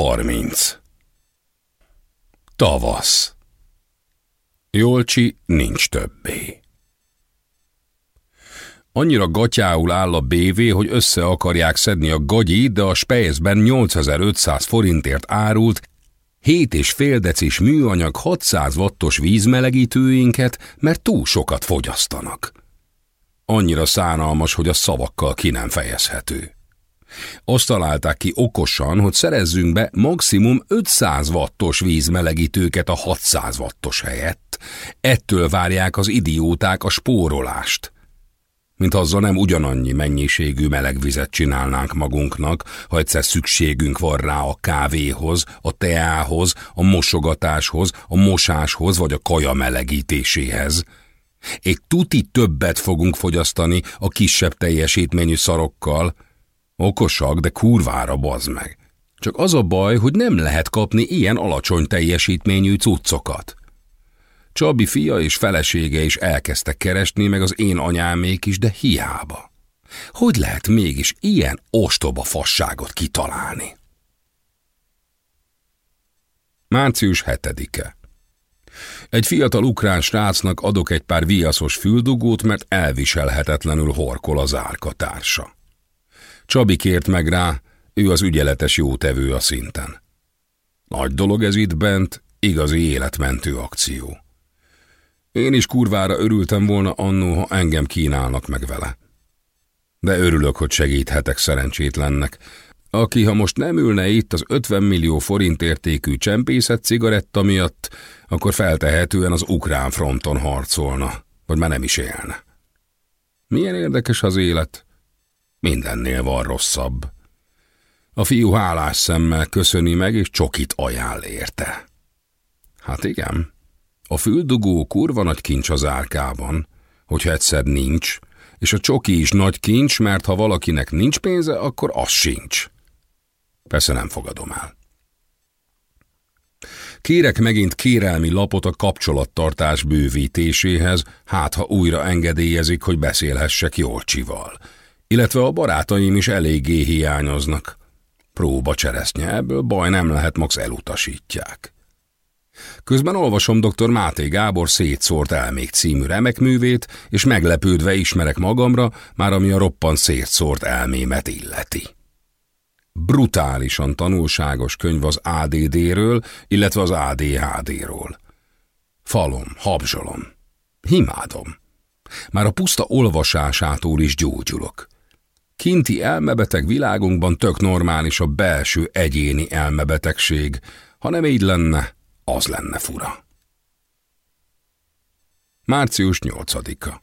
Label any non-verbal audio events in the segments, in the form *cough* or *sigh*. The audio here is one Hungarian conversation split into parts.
30. Tavasz. Jolcsi nincs többé. Annyira gatyául áll a BV, hogy össze akarják szedni a gagyi, de a Spejzben 8500 forintért árult 7 és fél decis műanyag 600 wattos vízmelegítőinket, mert túl sokat fogyasztanak. Annyira szánalmas, hogy a szavakkal ki nem fejezhető. Azt találták ki okosan, hogy szerezzünk be maximum 500 wattos vízmelegítőket a 600 wattos helyett. Ettől várják az idióták a spórolást. Mint azzal nem ugyanannyi mennyiségű melegvizet csinálnánk magunknak, ha egyszer szükségünk van rá a kávéhoz, a teához, a mosogatáshoz, a mosáshoz vagy a kaja melegítéséhez. Egy tuti többet fogunk fogyasztani a kisebb teljesítményű szarokkal, Okosak, de kurvára bazd meg. Csak az a baj, hogy nem lehet kapni ilyen alacsony teljesítményű cuccokat. Csabi fia és felesége is elkezdtek keresni, meg az én anyámék is, de hiába. Hogy lehet mégis ilyen ostoba fasságot kitalálni? Március 7-e Egy fiatal ukrán srácnak adok egy pár viaszos füldugót, mert elviselhetetlenül horkol az árkatársa. Csabi kért meg rá, ő az ügyeletes jótevő a szinten. Nagy dolog ez itt bent, igazi életmentő akció. Én is kurvára örültem volna annó, ha engem kínálnak meg vele. De örülök, hogy segíthetek szerencsétlennek, aki, ha most nem ülne itt az 50 millió forint értékű csempészet cigaretta miatt, akkor feltehetően az ukrán fronton harcolna, vagy már nem is élne. Milyen érdekes az élet, Mindennél van rosszabb. A fiú hálás szemmel köszöni meg, és csokit ajánl érte. Hát igen, a füldugó kurva nagy kincs az árkában, hogyha egyszer nincs, és a csoki is nagy kincs, mert ha valakinek nincs pénze, akkor az sincs. Persze nem fogadom el. Kérek megint kérelmi lapot a kapcsolattartás bővítéséhez, hát ha újra engedélyezik, hogy beszélhessek Jolcsival – illetve a barátaim is eléggé hiányoznak. Próba cseresznye, ebből baj nem lehet, max elutasítják. Közben olvasom dr. Máté Gábor szétszórt elmék című remekművét, és meglepődve ismerek magamra, már ami a roppan szétszórt elmémet illeti. Brutálisan tanulságos könyv az ADD-ről, illetve az ADHD-ról. Falom, habzsolom, himádom. Már a puszta olvasásától is gyógyulok. Kinti elmebeteg világunkban tök normális a belső egyéni elmebetegség. Ha nem így lenne, az lenne fura. Március 8-a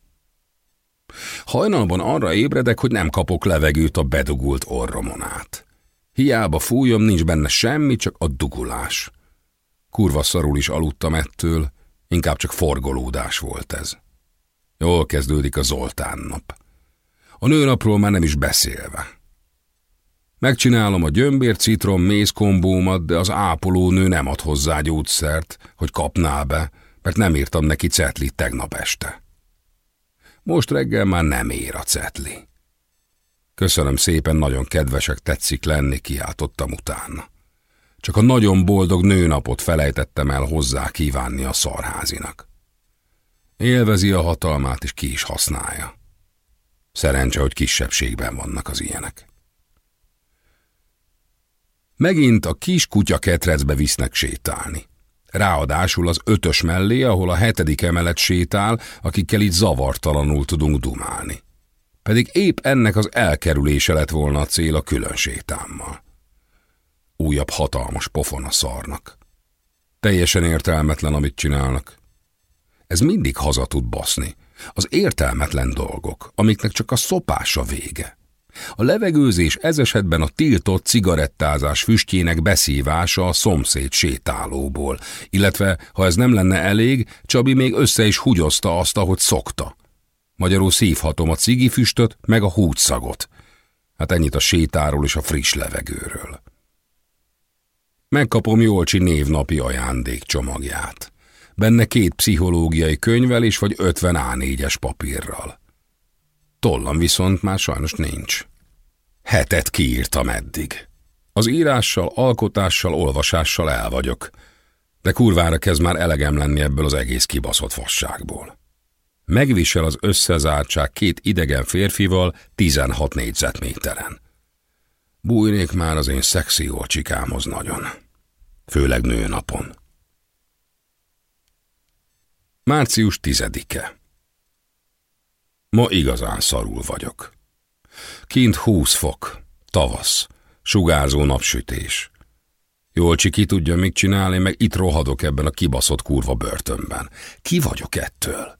Hajnalban arra ébredek, hogy nem kapok levegőt a bedugult orromon át. Hiába fújom, nincs benne semmi, csak a dugulás. Kurva szarul is aludtam ettől, inkább csak forgolódás volt ez. Jól kezdődik a Zoltán nap. A nőnapról már nem is beszélve. Megcsinálom a gyömbér citrom méz kombómat, de az ápolónő nem ad hozzá gyógyszert, hogy kapná be, mert nem írtam neki cetlit tegnap este. Most reggel már nem ér a cetli. Köszönöm szépen, nagyon kedvesek tetszik lenni, kiáltottam utána. Csak a nagyon boldog nőnapot felejtettem el hozzá kívánni a szarházinak. Élvezi a hatalmát, és ki is használja. Szerencse, hogy kisebbségben vannak az ilyenek. Megint a kis kutya ketrecbe visznek sétálni. Ráadásul az ötös mellé, ahol a hetedik emelet sétál, akikkel itt zavartalanul tudunk dumálni. Pedig épp ennek az elkerülése lett volna a cél a külön sétámmal. Újabb hatalmas pofon a szarnak. Teljesen értelmetlen, amit csinálnak. Ez mindig haza tud baszni, az értelmetlen dolgok, amiknek csak a szopása vége. A levegőzés ez esetben a tiltott cigarettázás füstjének beszívása a szomszéd sétálóból, illetve, ha ez nem lenne elég, Csabi még össze is húgyozta azt, ahogy szokta. Magyarul szívhatom a cigifüstöt, meg a húgyszagot. Hát ennyit a sétáról és a friss levegőről. Megkapom Jolcsi névnapi ajándék csomagját benne két pszichológiai könyvel és vagy 50 A4-es papírral. Tollam viszont már sajnos nincs. Hetet kiírtam eddig. Az írással, alkotással, olvasással el vagyok, de kurvára kezd már elegem lenni ebből az egész kibaszott fasságból. Megvisel az összezártság két idegen férfival 16 négyzetméteren. Bújnék már az én szexi olcsikámhoz nagyon. Főleg nőnapon. Március tizedike. Ma igazán szarul vagyok. Kint húsz fok, tavasz, sugárzó napsütés. Jól ki tudja mit csinálni, meg itt rohadok ebben a kibaszott kurva börtönben. Ki vagyok ettől?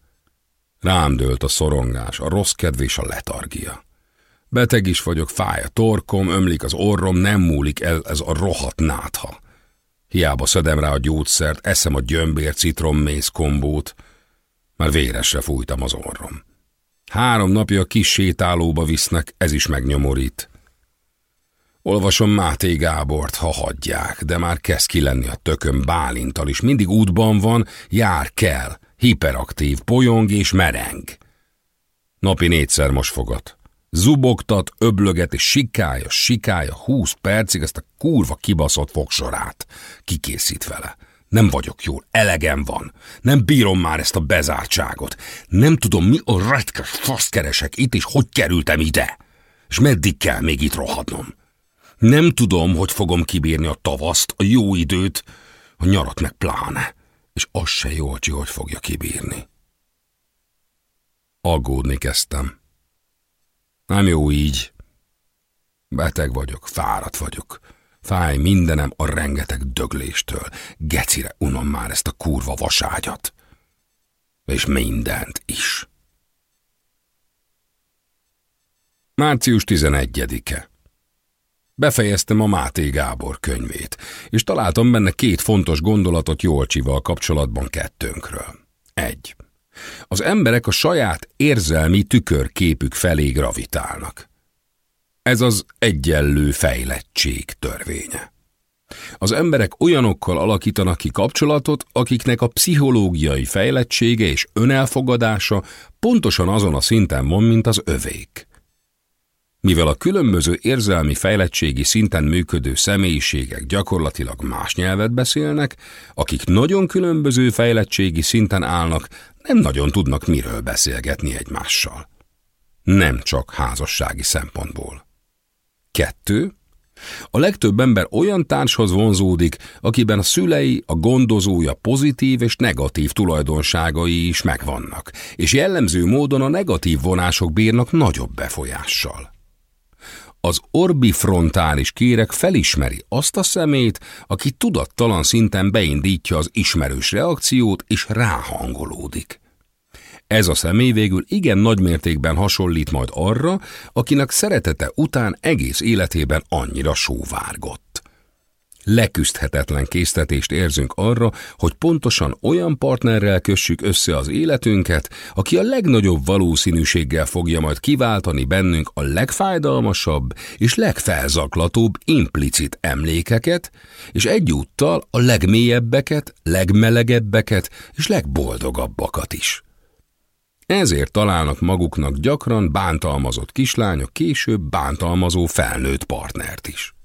Rám dőlt a szorongás, a rossz kedv és a letargia. Beteg is vagyok, fáj a torkom, ömlik az orrom, nem múlik el ez a rohadt nátha. Hiába szedem rá a gyógyszert, eszem a gyömbér citrommész kombót, már véresre fújtam az orrom. Három napja kis sétálóba visznek, ez is megnyomorít. Olvasom Máté Gábort, ha hagyják, de már kezd ki a tököm Bálintal is. Mindig útban van, jár kell, hiperaktív, polyong és mereng. Napi négyszer most fogat. Zubogtat, öblöget és sikája, sikája húsz percig ezt a kurva kibaszott fogsorát. Kikészít vele. Nem vagyok jól, elegem van. Nem bírom már ezt a bezártságot. Nem tudom, mi a retkes faszt keresek itt, és hogy kerültem ide. És meddig kell még itt rohadnom. Nem tudom, hogy fogom kibírni a tavaszt, a jó időt, a nyarat meg pláne. És az se jó, hogy hogy fogja kibírni. Aggódni kezdtem. Nem jó így. Beteg vagyok, fáradt vagyok. Fáj mindenem a rengeteg dögléstől. Gecire unom már ezt a kurva vaságyat. És mindent is. Március 11-e. Befejeztem a Máté Gábor könyvét, és találtam benne két fontos gondolatot Jolcsival kapcsolatban kettőnkről. Egy. Az emberek a saját érzelmi tükörképük felé gravitálnak. Ez az egyenlő fejlettség törvénye. Az emberek olyanokkal alakítanak ki kapcsolatot, akiknek a pszichológiai fejlettsége és önelfogadása pontosan azon a szinten van, mint az övék. Mivel a különböző érzelmi fejlettségi szinten működő személyiségek gyakorlatilag más nyelvet beszélnek, akik nagyon különböző fejlettségi szinten állnak, nem nagyon tudnak miről beszélgetni egymással. Nem csak házassági szempontból. Kettő. A legtöbb ember olyan társhoz vonzódik, akiben a szülei, a gondozója pozitív és negatív tulajdonságai is megvannak, és jellemző módon a negatív vonások bírnak nagyobb befolyással. Az orbifrontális kérek felismeri azt a szemét, aki tudattalan szinten beindítja az ismerős reakciót és ráhangolódik. Ez a személy végül igen nagy mértékben hasonlít majd arra, akinek szeretete után egész életében annyira sóvárgott. Leküzdhetetlen késztetést érzünk arra, hogy pontosan olyan partnerrel kössük össze az életünket, aki a legnagyobb valószínűséggel fogja majd kiváltani bennünk a legfájdalmasabb és legfelzaklatóbb implicit emlékeket, és egyúttal a legmélyebbeket, legmelegebbeket és legboldogabbakat is. Ezért találnak maguknak gyakran bántalmazott kislányok később bántalmazó felnőtt partnert is.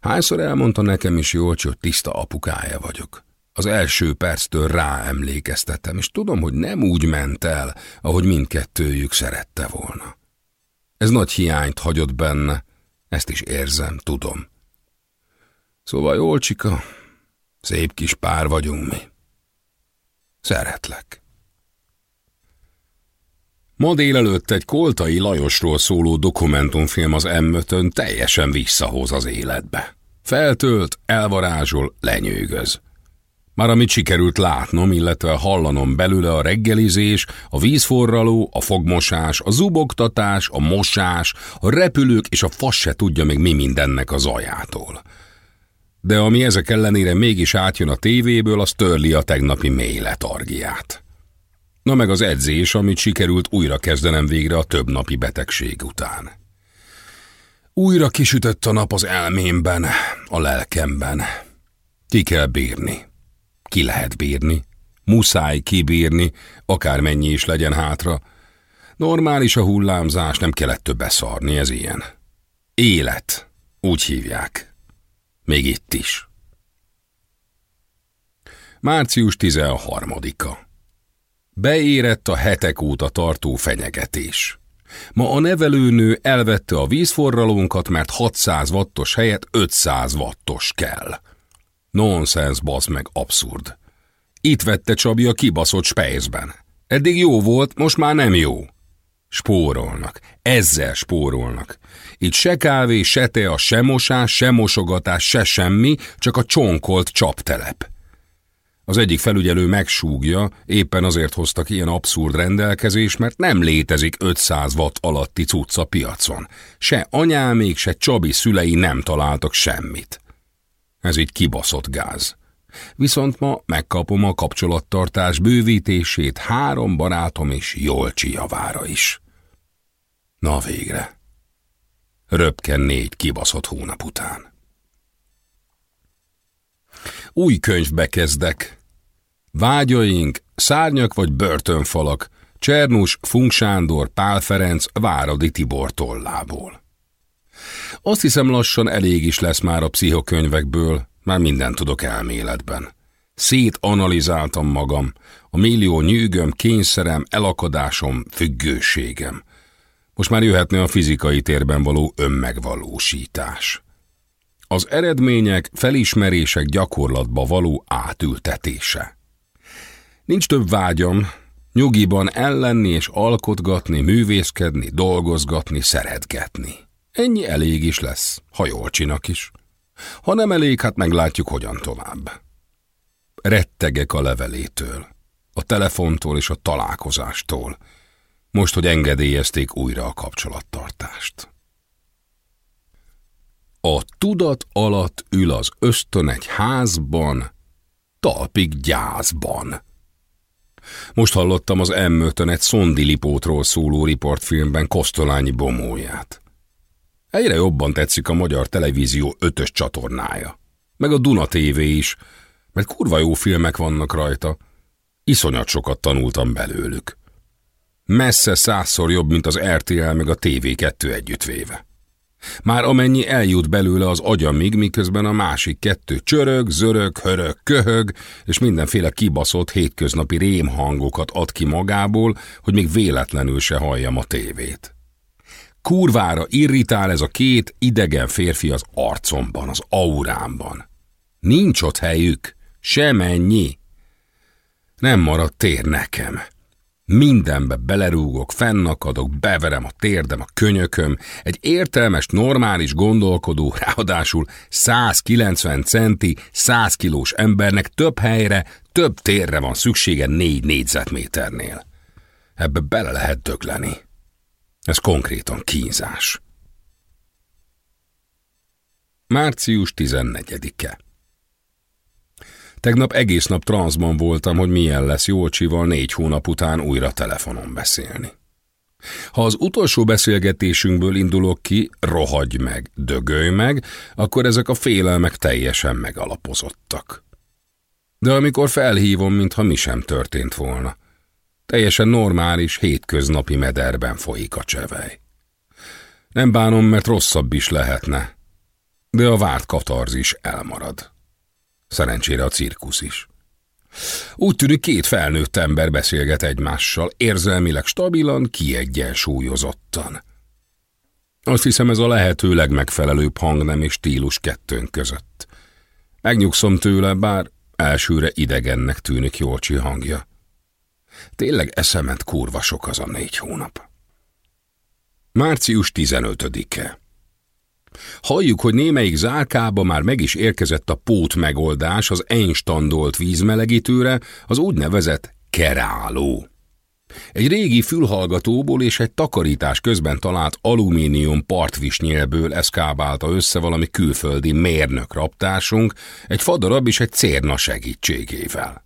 Hányszor elmondta nekem is jól, hogy tiszta apukája vagyok. Az első perctől ráemlékeztettem, és tudom, hogy nem úgy ment el, ahogy mindkettőjük szerette volna. Ez nagy hiányt hagyott benne, ezt is érzem, tudom. Szóval jól, csika, szép kis pár vagyunk mi. Szeretlek. Ma délelőtt egy Koltai Lajosról szóló dokumentumfilm az m teljesen visszahoz az életbe. Feltölt, elvarázsol, lenyűgöz. Már amit sikerült látnom, illetve hallanom belőle a reggelizés, a vízforraló, a fogmosás, a zubogtatás, a mosás, a repülők és a fas se tudja még mi mindennek a zajától. De ami ezek ellenére mégis átjön a tévéből, az törli a tegnapi mély letargiát. Na meg az edzés, amit sikerült újra kezdenem végre a több napi betegség után. Újra kisütött a nap az elmémben, a lelkemben. Ki kell bírni. Ki lehet bírni. Muszáj kibírni, akármennyi is legyen hátra. Normális a hullámzás, nem kellett több beszarni, ez ilyen. Élet. Úgy hívják. Még itt is. Március 13-a. Beérett a hetek óta tartó fenyegetés. Ma a nevelőnő elvette a vízforralónkat, mert 600 wattos helyett 500 wattos kell. Nonsens, basz meg, abszurd. Itt vette Csabi a kibaszott spejzben. Eddig jó volt, most már nem jó. Spórolnak. Ezzel spórolnak. Itt se kávé, se tea, se mosás, se mosogatás, se semmi, csak a csonkolt csaptelep. Az egyik felügyelő megsúgja, éppen azért hoztak ilyen abszurd rendelkezés, mert nem létezik 500 watt alatti cucca piacon. Se anyámék, se Csabi szülei nem találtak semmit. Ez így kibaszott gáz. Viszont ma megkapom a kapcsolattartás bővítését három barátom és Jolcsi javára is. Na végre. Röpken négy kibaszott hónap után. Új könyvbe kezdek. Vágyaink, szárnyak vagy börtönfalak, Csernus, Funk Sándor, Pál Ferenc, Váradi Tibor tollából. Azt hiszem lassan elég is lesz már a pszichokönyvekből, már mindent tudok elméletben. Szétanalizáltam magam, a millió nyűgöm, kényszerem, elakadásom, függőségem. Most már jöhetne a fizikai térben való önmegvalósítás. Az eredmények, felismerések gyakorlatba való átültetése. Nincs több vágyam, nyugiban ellenni és alkotgatni, művészkedni, dolgozgatni, szeretgetni. Ennyi elég is lesz, ha jól csinak is. Ha nem elég, hát meglátjuk, hogyan tovább. Rettegek a levelétől, a telefontól és a találkozástól, most, hogy engedélyezték újra a kapcsolattartást. A tudat alatt ül az ösztön egy házban, talpig gyászban. Most hallottam az m egy szondilipótról szóló riportfilmben Kosztolányi bomóját. Egyre jobban tetszik a magyar televízió ötös csatornája. Meg a Duna TV is, mert kurva jó filmek vannak rajta. Iszonyat sokat tanultam belőlük. Messze százszor jobb, mint az RTL meg a TV2 együttvéve. Már amennyi eljut belőle az agyamig, miközben a másik kettő csörög, zörög, hörög, köhög, és mindenféle kibaszott hétköznapi rémhangokat ad ki magából, hogy még véletlenül se halljam a tévét. Kurvára irritál ez a két idegen férfi az arcomban, az aurámban. Nincs ott helyük, semennyi. Nem marad tér nekem. Mindenbe belerúgok, fennakadok, beverem a térdem, a könyököm. Egy értelmes, normális gondolkodó, ráadásul 190 centi, 100 kilós embernek több helyre, több térre van szüksége négy négyzetméternél. Ebbe bele lehet dögleni. Ez konkrétan kínzás. Március 14-e Tegnap egész nap transzban voltam, hogy milyen lesz Jolcsival négy hónap után újra telefonon beszélni. Ha az utolsó beszélgetésünkből indulok ki, rohagy meg, dögölj meg, akkor ezek a félelmek teljesen megalapozottak. De amikor felhívom, mintha mi sem történt volna, teljesen normális, hétköznapi mederben folyik a csevej. Nem bánom, mert rosszabb is lehetne, de a várt katarzis elmarad. Szerencsére a cirkusz is. Úgy tűnik két felnőtt ember beszélget egymással, érzelmileg stabilan, kiegyensúlyozottan. Azt hiszem ez a lehető legmegfelelőbb hangnem és stílus kettőnk között. Megnyugszom tőle, bár elsőre idegennek tűnik Jolcsi hangja. Tényleg eszemet kurva sok az a négy hónap. Március 15-e Halljuk, hogy némelyik zárkába már meg is érkezett a pót megoldás az einstandolt vízmelegítőre, az úgynevezett keráló. Egy régi fülhallgatóból és egy takarítás közben talált alumínium partvisnyélből eszkábálta össze valami külföldi mérnök raptásunk, egy fadarab és egy cérna segítségével.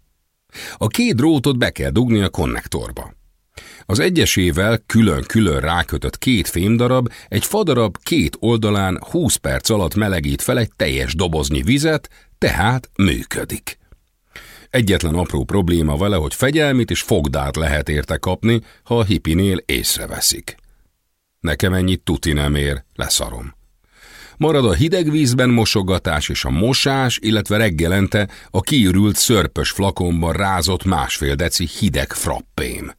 A két drótot be kell dugni a konnektorba. Az egyesével külön-külön rákötött két fémdarab, egy fadarab két oldalán 20 perc alatt melegít fel egy teljes doboznyi vizet, tehát működik. Egyetlen apró probléma vele, hogy fegyelmit és fogdát lehet érte kapni, ha a hipinél észreveszik. Nekem ennyit tuti nem ér, leszarom. Marad a hideg vízben mosogatás és a mosás, illetve reggelente a kiürült szörpös flakonban rázott másfél deci hideg frappém,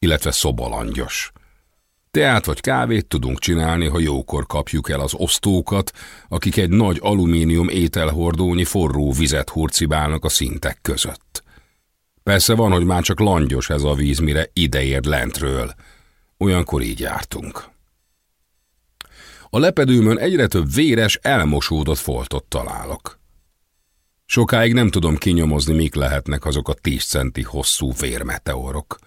illetve szobalangyos. Teát vagy kávét tudunk csinálni, ha jókor kapjuk el az osztókat, akik egy nagy alumínium ételhordónyi forró vizet hurcibálnak a szintek között. Persze van, hogy már csak langyos ez a víz, mire ideér lentről. Olyankor így jártunk. A lepedőmön egyre több véres, elmosódott foltot találok. Sokáig nem tudom kinyomozni, mik lehetnek azok a 10 centi hosszú vérmeteorok.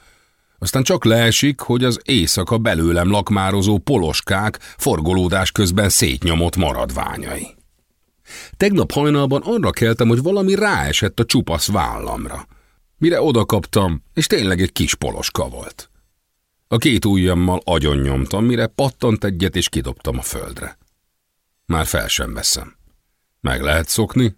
Aztán csak leesik, hogy az éjszaka belőlem lakmározó poloskák forgolódás közben szétnyomott maradványai. Tegnap hajnalban arra keltem, hogy valami ráesett a csupasz vállamra. Mire odakaptam, és tényleg egy kis poloska volt. A két ujjammal agyon nyomtam, mire pattant egyet, és kidobtam a földre. Már fel sem veszem. Meg lehet szokni?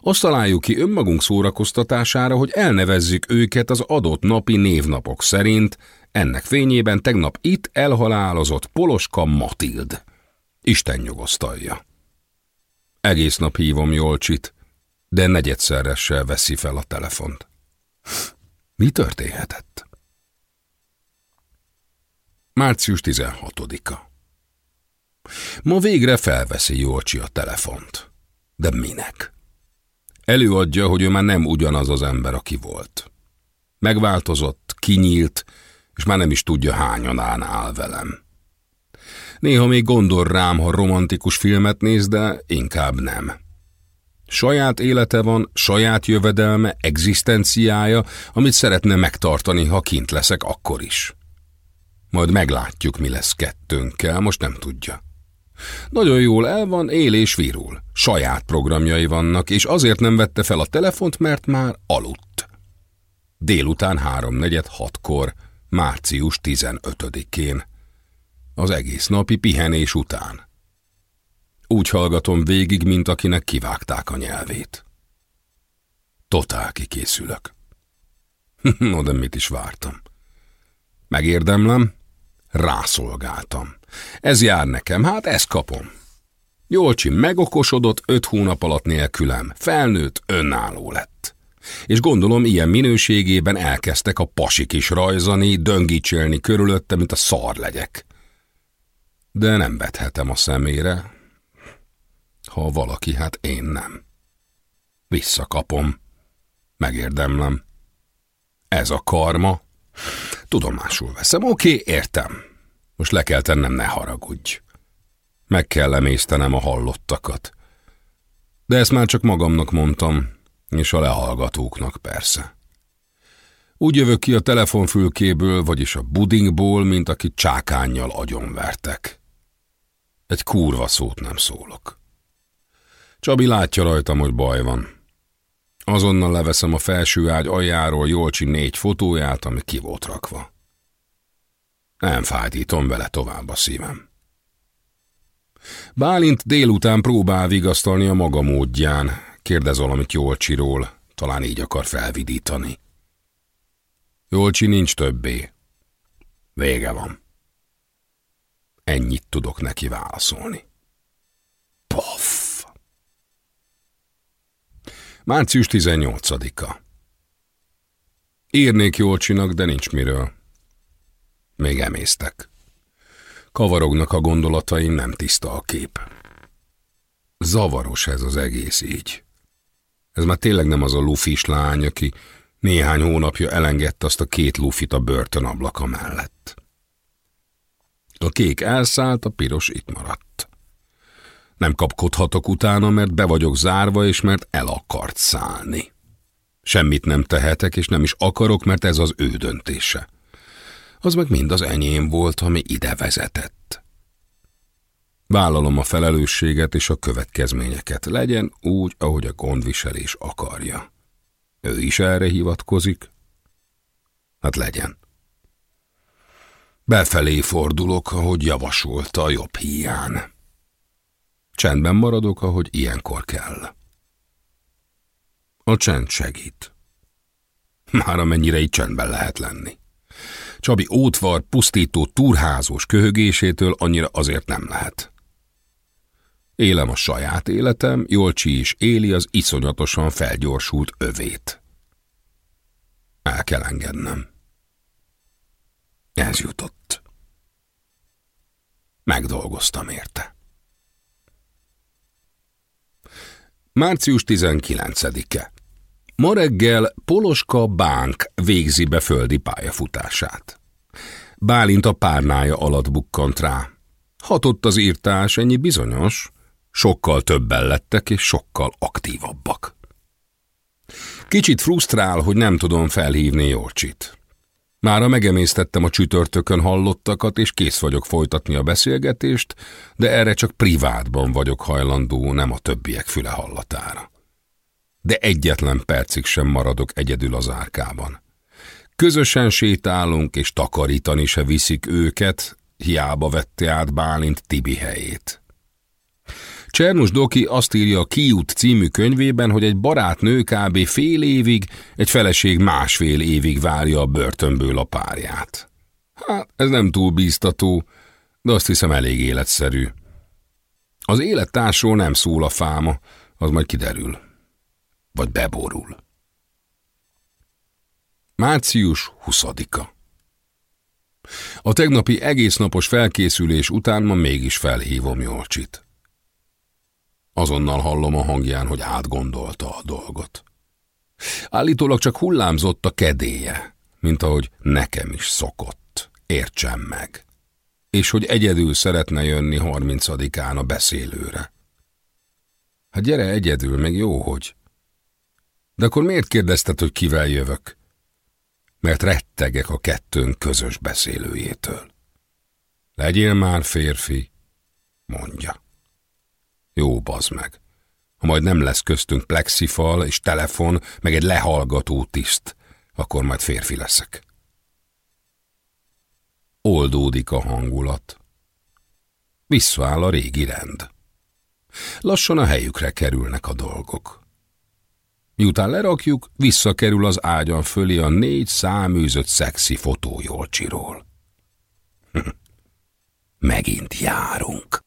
Azt találjuk ki önmagunk szórakoztatására, hogy elnevezzük őket az adott napi névnapok szerint, ennek fényében tegnap itt elhalálozott Poloska Matild. Isten nyugosztalja. Egész nap hívom Jolcsit, de negyedszerressel veszi fel a telefont. Mi történhetett? Március 16-a Ma végre felveszi Jolcsi a telefont. De minek? Előadja, hogy ő már nem ugyanaz az ember, aki volt. Megváltozott, kinyílt, és már nem is tudja hányan áll velem. Néha még gondol rám, ha romantikus filmet néz, de inkább nem. Saját élete van, saját jövedelme, egzisztenciája, amit szeretne megtartani, ha kint leszek akkor is. Majd meglátjuk, mi lesz kettőnkkel, most nem tudja. Nagyon jól el van, él és virul. Saját programjai vannak, és azért nem vette fel a telefont, mert már aludt. Délután háromnegyed hatkor, március 15-én. Az egész napi pihenés után. Úgy hallgatom végig, mint akinek kivágták a nyelvét. Totál kikészülök. *laughs* no, de mit is vártam. Megérdemlem, rászolgáltam. Ez jár nekem, hát ezt kapom. Jolcsi megokosodott öt hónap alatt nélkülem, felnőtt, önálló lett. És gondolom, ilyen minőségében elkezdtek a pasik is rajzani, döngítsélni körülötte, mint a szar legyek. De nem vethetem a szemére. Ha valaki, hát én nem. Visszakapom. Megérdemlem. Ez a karma. Tudomásul veszem, oké, értem. Most le kell tennem, ne haragudj. Meg kell emésztenem a hallottakat. De ezt már csak magamnak mondtam, és a lehallgatóknak persze. Úgy jövök ki a telefonfülkéből, vagyis a budingból, mint akit csákánnyal agyonvertek. Egy kurva szót nem szólok. Csabi látja rajtam, hogy baj van. Azonnal leveszem a felső ágy aljáról Jolcsi négy fotóját, ami ki volt rakva. Nem fájdítom vele tovább a szívem. Bálint délután próbál vigasztalni a maga módján, kérdez valamit Jolcsiról, talán így akar felvidítani. Jolcsi nincs többé. Vége van. Ennyit tudok neki válaszolni. Poff! Március 18-a Írnék Jolcsinak, de nincs miről. Még emésztek. Kavarognak a gondolataim, nem tiszta a kép. Zavaros ez az egész így. Ez már tényleg nem az a lufis lány, aki néhány hónapja elengedte azt a két lufit a börtön ablaka mellett. A kék elszállt, a piros itt maradt. Nem kapkodhatok utána, mert be vagyok zárva, és mert el akart szállni. Semmit nem tehetek, és nem is akarok, mert ez az ő döntése az meg mind az enyém volt, ami ide vezetett. Vállalom a felelősséget és a következményeket, legyen úgy, ahogy a gondviselés akarja. Ő is erre hivatkozik? Hát legyen. Befelé fordulok, ahogy javasolta a jobb hián. Csendben maradok, ahogy ilyenkor kell. A csend segít. Már amennyire így csendben lehet lenni. Csabi ótvar, pusztító, turházós köhögésétől annyira azért nem lehet. Élem a saját életem, Jolcsi is éli az iszonyatosan felgyorsult övét. El kell engednem. Ez jutott. Megdolgoztam érte. Március 19-e. Ma reggel Poloska Bánk végzi be földi pályafutását. Bálint a párnája alatt bukkant rá. Hatott az írtás, ennyi bizonyos. Sokkal többen lettek, és sokkal aktívabbak. Kicsit frusztrál, hogy nem tudom felhívni Jorcsit. Mára megemésztettem a csütörtökön hallottakat, és kész vagyok folytatni a beszélgetést, de erre csak privátban vagyok hajlandó, nem a többiek füle hallatára. De egyetlen percig sem maradok egyedül az árkában. Közösen sétálunk, és takarítani se viszik őket, hiába vette át Bálint Tibi helyét. Csernus Doki azt írja a Kiút című könyvében, hogy egy barátnő kb. fél évig, egy feleség másfél évig várja a börtönből a párját. Hát, ez nem túl bíztató, de azt hiszem elég életszerű. Az élettársról nem szól a fáma, az majd kiderül. Vagy beborul. Március 20-a A tegnapi egésznapos felkészülés után ma mégis felhívom Jolcsit. Azonnal hallom a hangján, hogy átgondolta a dolgot. Állítólag csak hullámzott a kedélye, mint ahogy nekem is szokott. Értsem meg. És hogy egyedül szeretne jönni harmincadikán a beszélőre. Hát gyere egyedül, meg jó, hogy. De akkor miért kérdezted, hogy kivel jövök? Mert rettegek a kettőnk közös beszélőjétől. Legyél már férfi, mondja. Jó, bazd meg. Ha majd nem lesz köztünk plexifal és telefon, meg egy lehallgató tiszt, akkor majd férfi leszek. Oldódik a hangulat. Visszaáll a régi rend. Lassan a helyükre kerülnek a dolgok. Miután lerakjuk, visszakerül az ágyan fölé a négy száműzött szexi fotó Jolcsiról. *laughs* Megint járunk.